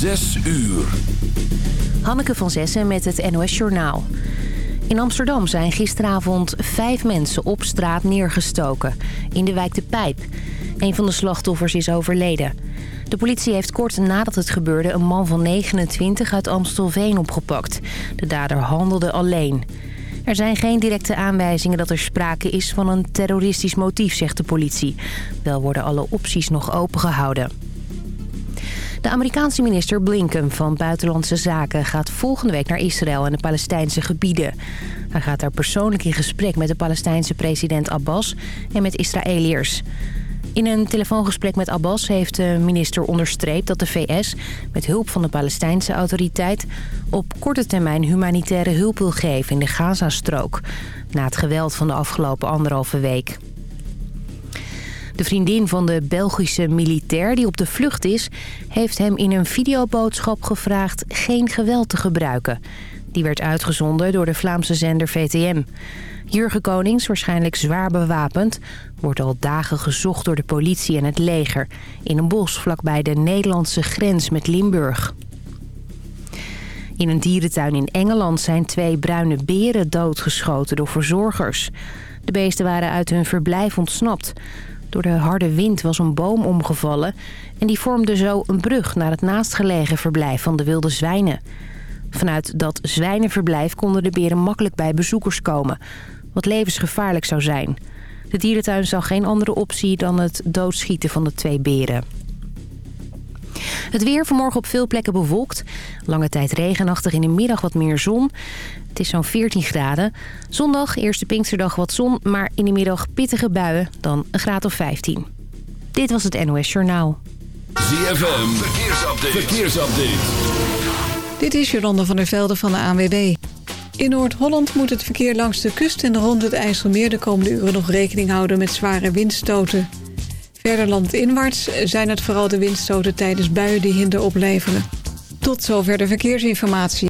Zes uur. Hanneke van Zessen met het NOS Journaal. In Amsterdam zijn gisteravond vijf mensen op straat neergestoken. In de wijk De Pijp. Een van de slachtoffers is overleden. De politie heeft kort nadat het gebeurde een man van 29 uit Amstelveen opgepakt. De dader handelde alleen. Er zijn geen directe aanwijzingen dat er sprake is van een terroristisch motief, zegt de politie. Wel worden alle opties nog opengehouden. De Amerikaanse minister Blinken van Buitenlandse Zaken gaat volgende week naar Israël en de Palestijnse gebieden. Hij gaat daar persoonlijk in gesprek met de Palestijnse president Abbas en met Israëliërs. In een telefoongesprek met Abbas heeft de minister onderstreept dat de VS... met hulp van de Palestijnse autoriteit... op korte termijn humanitaire hulp wil geven in de Gazastrook... na het geweld van de afgelopen anderhalve week. De vriendin van de Belgische militair die op de vlucht is... heeft hem in een videoboodschap gevraagd geen geweld te gebruiken. Die werd uitgezonden door de Vlaamse zender VTM. Jurgen Konings, waarschijnlijk zwaar bewapend... wordt al dagen gezocht door de politie en het leger... in een bos vlakbij de Nederlandse grens met Limburg. In een dierentuin in Engeland zijn twee bruine beren doodgeschoten door verzorgers. De beesten waren uit hun verblijf ontsnapt. Door de harde wind was een boom omgevallen... en die vormde zo een brug naar het naastgelegen verblijf van de wilde zwijnen. Vanuit dat zwijnenverblijf konden de beren makkelijk bij bezoekers komen... wat levensgevaarlijk zou zijn. De dierentuin zag geen andere optie dan het doodschieten van de twee beren. Het weer vanmorgen op veel plekken bewolkt. Lange tijd regenachtig, in de middag wat meer zon. Het is zo'n 14 graden. Zondag, eerste Pinksterdag wat zon, maar in de middag pittige buien, dan een graad of 15. Dit was het NOS Journaal. ZFM, verkeersupdate. verkeersupdate. Dit is Jolanda van der Velde van de ANWB. In Noord-Holland moet het verkeer langs de kust en rond het IJsselmeer... de komende uren nog rekening houden met zware windstoten. Verder landinwaarts zijn het vooral de windstoten tijdens buien die hinder opleveren. Tot zover de verkeersinformatie.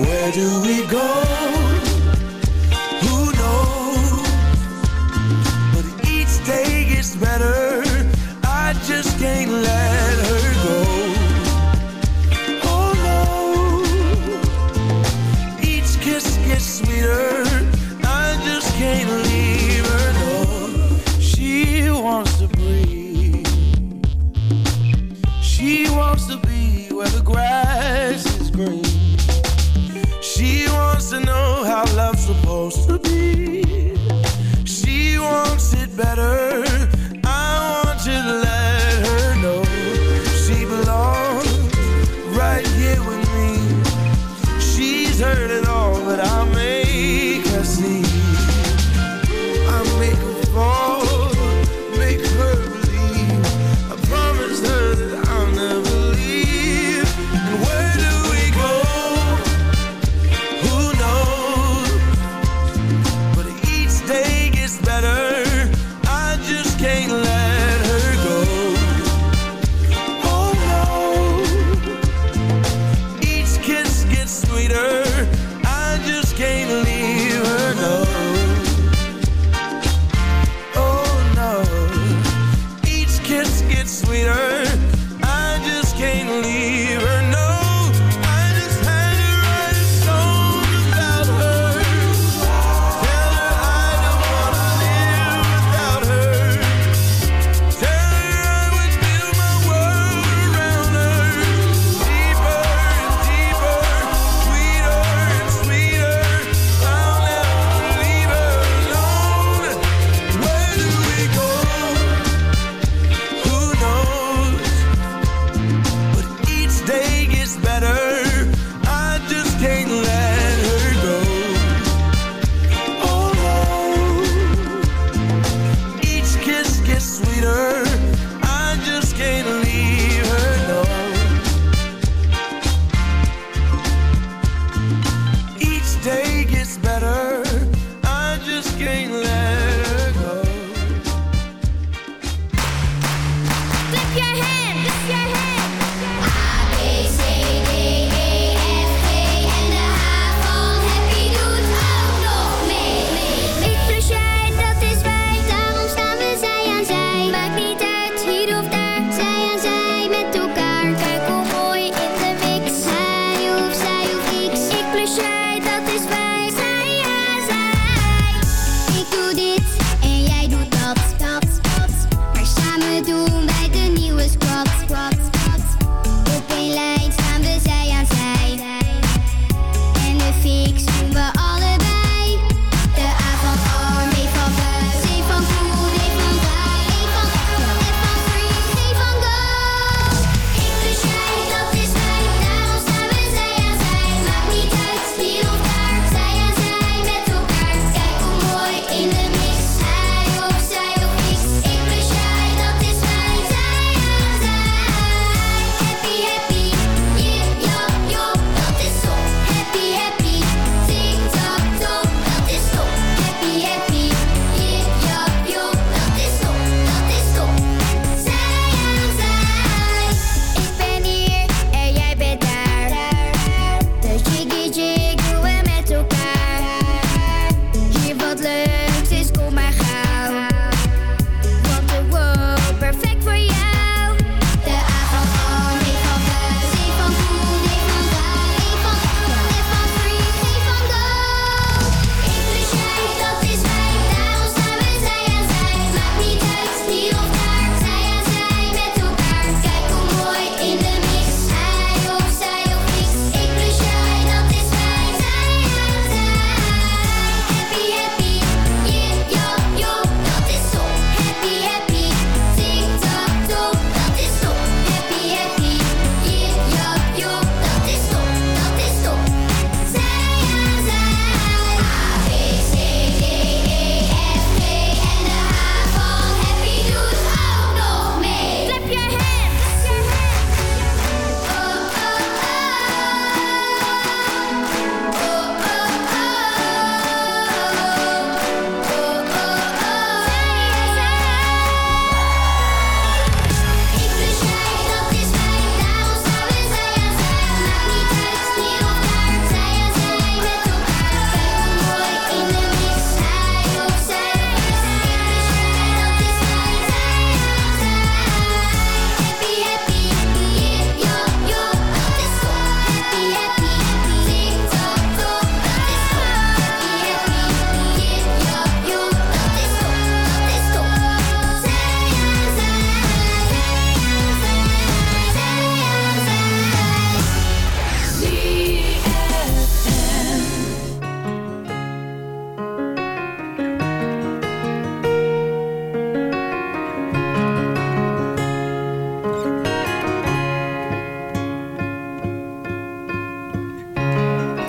Where do we go?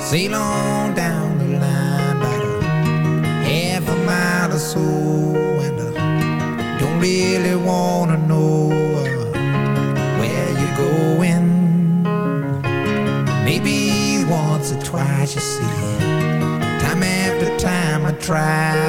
Sail on down the line About a uh, half a mile or so And I don't really wanna know uh, Where you're going. Maybe once or twice you see Time after time I try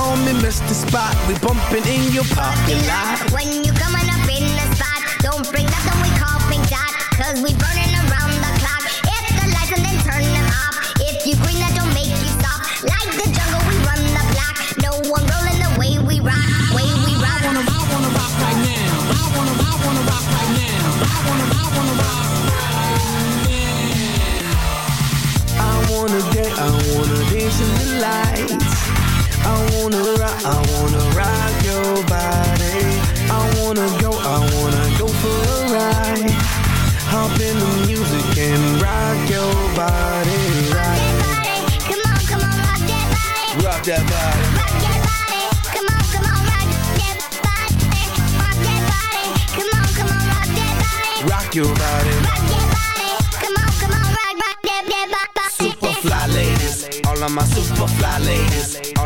home and missed the spot. We bumping in your parking lot. My super fly ladies,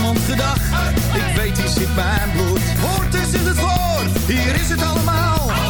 Iemand ik weet hier zit mijn bloed. Hoort eens in het voor, hier is het allemaal.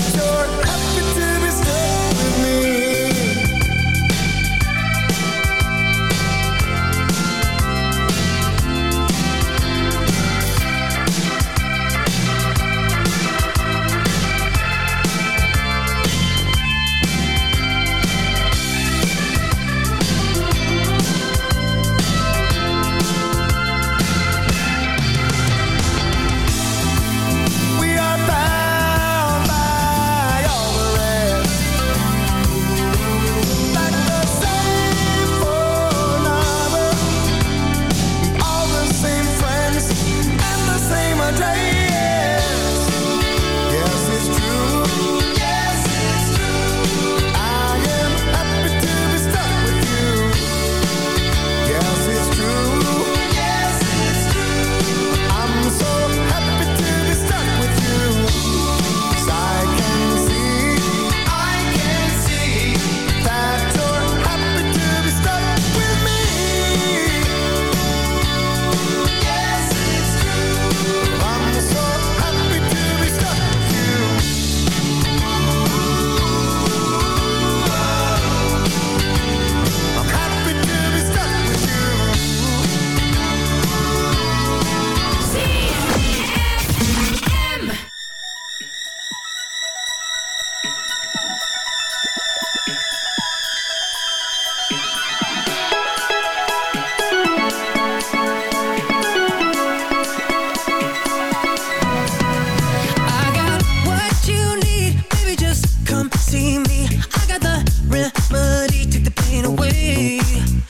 Show me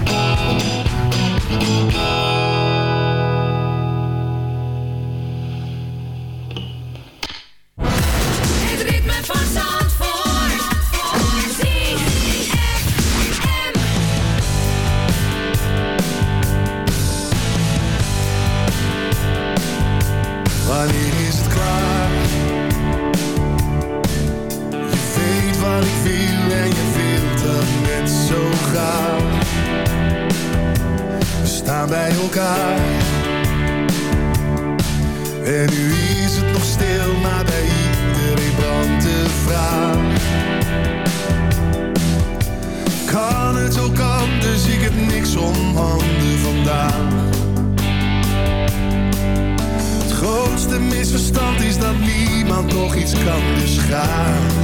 nog iets kan, dus gaan.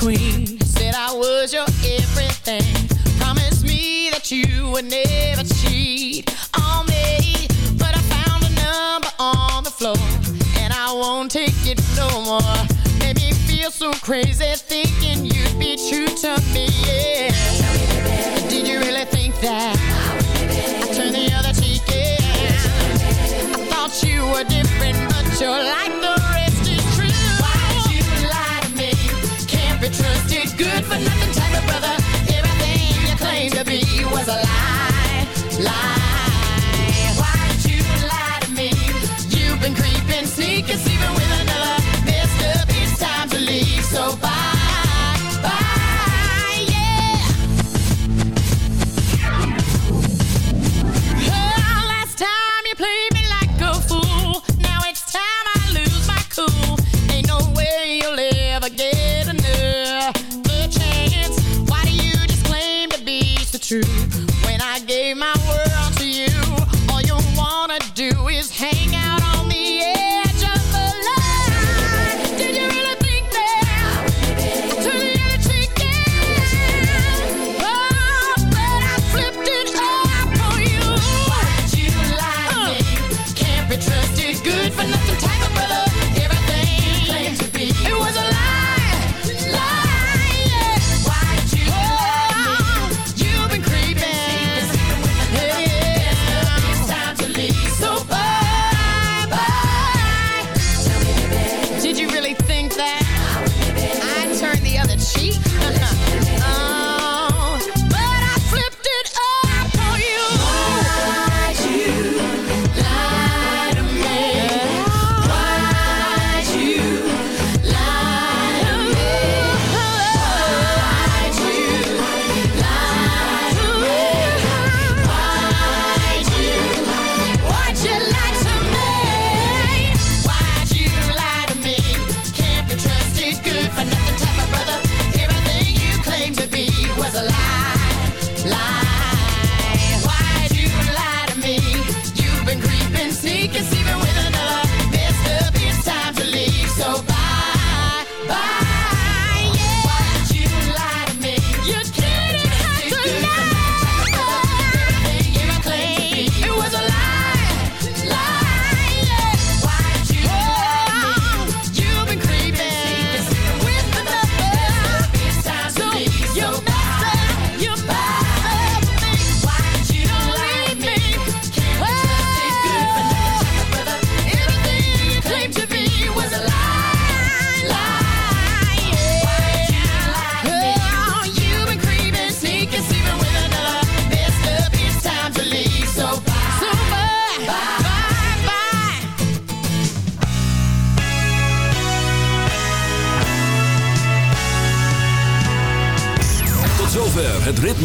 queen. Said I was your everything. Promised me that you would never cheat on me. But I found a number on the floor. And I won't take it no more. Made me feel so crazy thinking you'd be true to me. Yeah. Did you really think that? you've sneaking, even with